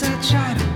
I a to.